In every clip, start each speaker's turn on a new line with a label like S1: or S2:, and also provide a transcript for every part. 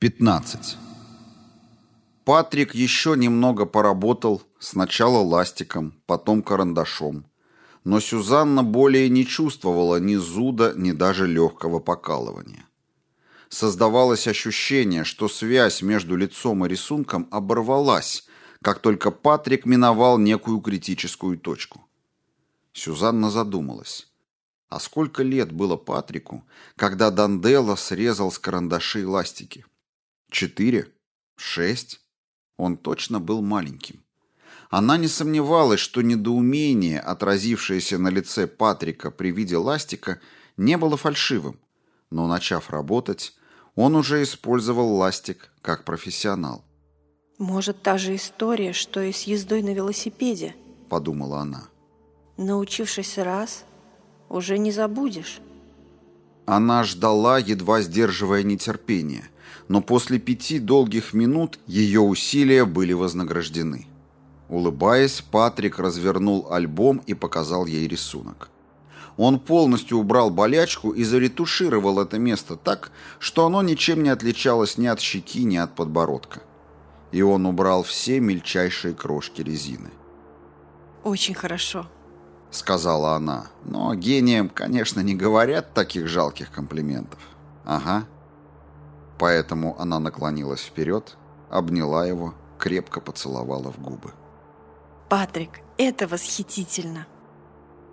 S1: 15. Патрик еще немного поработал, сначала ластиком, потом карандашом. Но Сюзанна более не чувствовала ни зуда, ни даже легкого покалывания. Создавалось ощущение, что связь между лицом и рисунком оборвалась, как только Патрик миновал некую критическую точку. Сюзанна задумалась. А сколько лет было Патрику, когда Данделла срезал с карандашей ластики? Четыре? Шесть? Он точно был маленьким. Она не сомневалась, что недоумение, отразившееся на лице Патрика при виде ластика, не было фальшивым. Но, начав работать, он уже использовал ластик как профессионал.
S2: «Может, та же история, что и с ездой на велосипеде?»
S1: – подумала она.
S2: «Научившись раз, уже не забудешь».
S1: Она ждала, едва сдерживая нетерпение – но после пяти долгих минут ее усилия были вознаграждены. Улыбаясь, Патрик развернул альбом и показал ей рисунок. Он полностью убрал болячку и заретушировал это место так, что оно ничем не отличалось ни от щеки, ни от подбородка. И он убрал все мельчайшие крошки резины.
S2: «Очень хорошо», —
S1: сказала она. Но гениям, конечно, не говорят таких жалких комплиментов. Ага. Поэтому она наклонилась вперед, обняла его, крепко поцеловала в губы.
S2: «Патрик, это восхитительно!»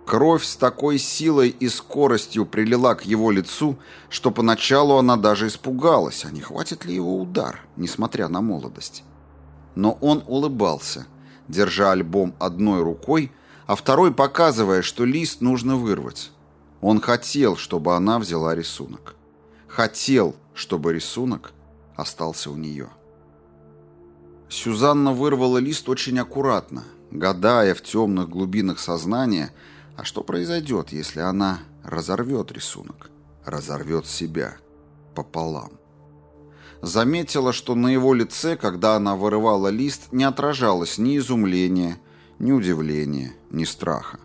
S1: Кровь с такой силой и скоростью прилила к его лицу, что поначалу она даже испугалась, а не хватит ли его удар, несмотря на молодость. Но он улыбался, держа альбом одной рукой, а второй показывая, что лист нужно вырвать. Он хотел, чтобы она взяла рисунок. Хотел, чтобы рисунок остался у нее. Сюзанна вырвала лист очень аккуратно, гадая в темных глубинах сознания, а что произойдет, если она разорвет рисунок, разорвет себя пополам. Заметила, что на его лице, когда она вырывала лист, не отражалось ни изумления, ни удивления, ни страха.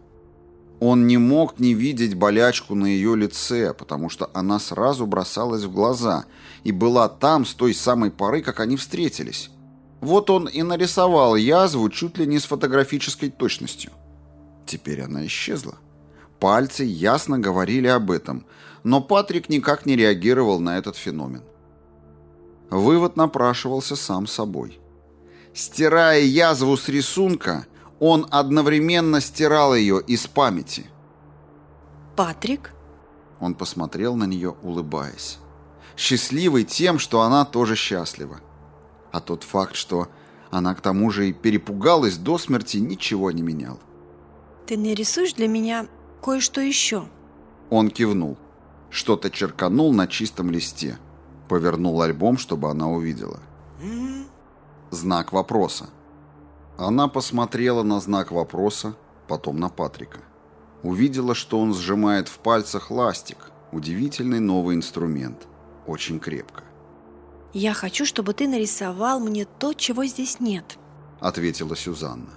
S1: Он не мог не видеть болячку на ее лице, потому что она сразу бросалась в глаза и была там с той самой поры, как они встретились. Вот он и нарисовал язву чуть ли не с фотографической точностью. Теперь она исчезла. Пальцы ясно говорили об этом, но Патрик никак не реагировал на этот феномен. Вывод напрашивался сам собой. Стирая язву с рисунка, он одновременно стирал ее из памяти.
S2: «Патрик?»
S1: Он посмотрел на нее, улыбаясь. Счастливый тем, что она тоже счастлива. А тот факт, что она к тому же и перепугалась до смерти, ничего не менял.
S2: «Ты нарисуешь для меня кое-что еще?»
S1: Он кивнул. Что-то черканул на чистом листе. Повернул альбом, чтобы она увидела. Знак вопроса. Она посмотрела на знак вопроса, потом на Патрика. Увидела, что он сжимает в пальцах ластик, удивительный новый инструмент, очень крепко.
S2: «Я хочу, чтобы ты нарисовал мне то, чего здесь нет», —
S1: ответила Сюзанна.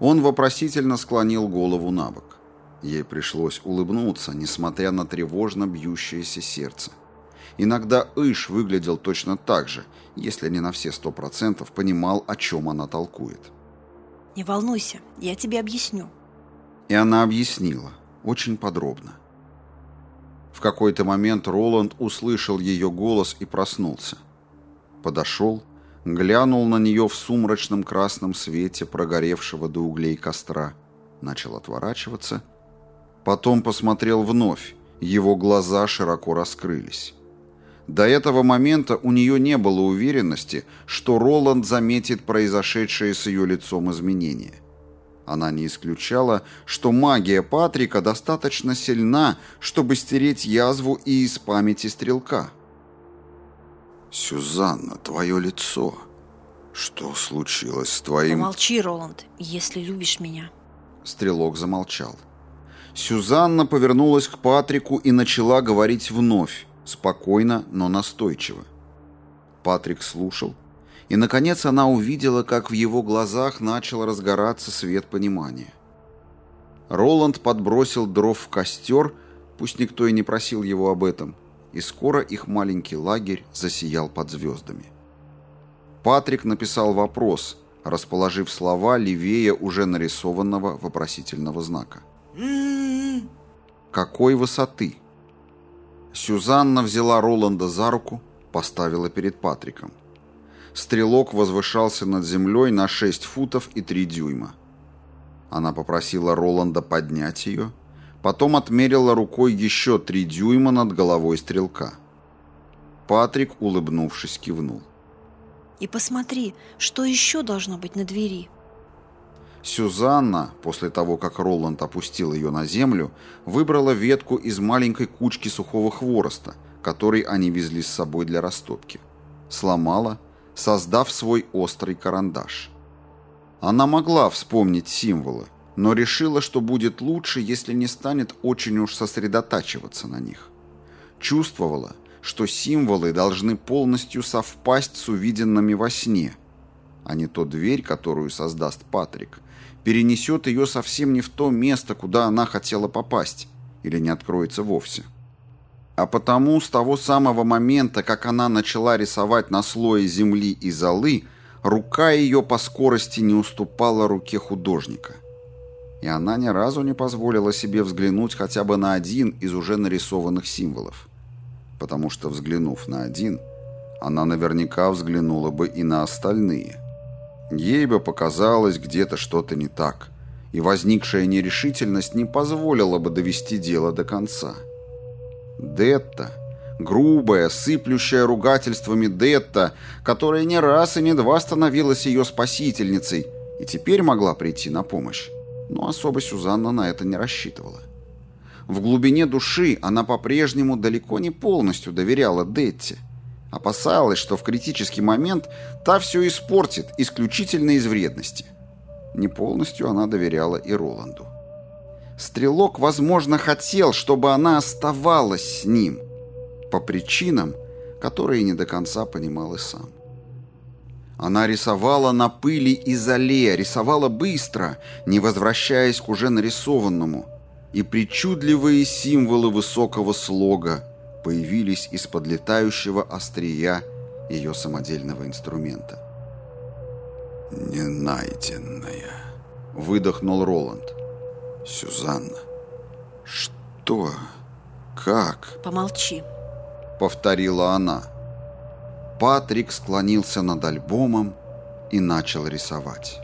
S1: Он вопросительно склонил голову на бок. Ей пришлось улыбнуться, несмотря на тревожно бьющееся сердце. Иногда Иш выглядел точно так же, если не на все сто процентов понимал, о чем она толкует.
S2: «Не волнуйся, я тебе объясню».
S1: И она объяснила, очень подробно. В какой-то момент Роланд услышал ее голос и проснулся. Подошел, глянул на нее в сумрачном красном свете прогоревшего до углей костра, начал отворачиваться, потом посмотрел вновь, его глаза широко раскрылись. До этого момента у нее не было уверенности, что Роланд заметит произошедшее с ее лицом изменения. Она не исключала, что магия Патрика достаточно сильна, чтобы стереть язву и из памяти стрелка. «Сюзанна, твое лицо. Что случилось с твоим...»
S2: «Помолчи, Роланд, если любишь меня».
S1: Стрелок замолчал. Сюзанна повернулась к Патрику и начала говорить вновь, спокойно, но настойчиво. Патрик слушал, и, наконец, она увидела, как в его глазах начал разгораться свет понимания. Роланд подбросил дров в костер, пусть никто и не просил его об этом, и скоро их маленький лагерь засиял под звездами. Патрик написал вопрос, расположив слова левее уже нарисованного вопросительного знака. «Какой высоты?» Сюзанна взяла Роланда за руку, поставила перед Патриком. Стрелок возвышался над землей на 6 футов и 3 дюйма. Она попросила Роланда поднять ее, потом отмерила рукой еще 3 дюйма над головой стрелка. Патрик, улыбнувшись, кивнул.
S2: И посмотри, что еще должно быть на двери.
S1: Сюзанна, после того, как Роланд опустил ее на землю, выбрала ветку из маленькой кучки сухого хвороста, который они везли с собой для растопки. Сломала, создав свой острый карандаш. Она могла вспомнить символы, но решила, что будет лучше, если не станет очень уж сосредотачиваться на них. Чувствовала, что символы должны полностью совпасть с увиденными во сне, а не то дверь, которую создаст Патрик, перенесет ее совсем не в то место, куда она хотела попасть, или не откроется вовсе. А потому с того самого момента, как она начала рисовать на слое земли и золы, рука ее по скорости не уступала руке художника. И она ни разу не позволила себе взглянуть хотя бы на один из уже нарисованных символов потому что, взглянув на один, она наверняка взглянула бы и на остальные. Ей бы показалось где-то что-то не так, и возникшая нерешительность не позволила бы довести дело до конца. Детта, грубая, сыплющая ругательствами Детта, которая не раз и не два становилась ее спасительницей и теперь могла прийти на помощь, но особо Сюзанна на это не рассчитывала. В глубине души она по-прежнему далеко не полностью доверяла Детти. Опасалась, что в критический момент та все испортит исключительно из вредности. Не полностью она доверяла и Роланду. Стрелок, возможно, хотел, чтобы она оставалась с ним. По причинам, которые не до конца понимал и сам. Она рисовала на пыли и зале, рисовала быстро, не возвращаясь к уже нарисованному – и причудливые символы высокого слога появились из-под летающего острия ее самодельного инструмента. «Ненайденная», — выдохнул Роланд. «Сюзанна, что? Как?»
S2: «Помолчи», —
S1: повторила она. Патрик склонился над альбомом и начал рисовать.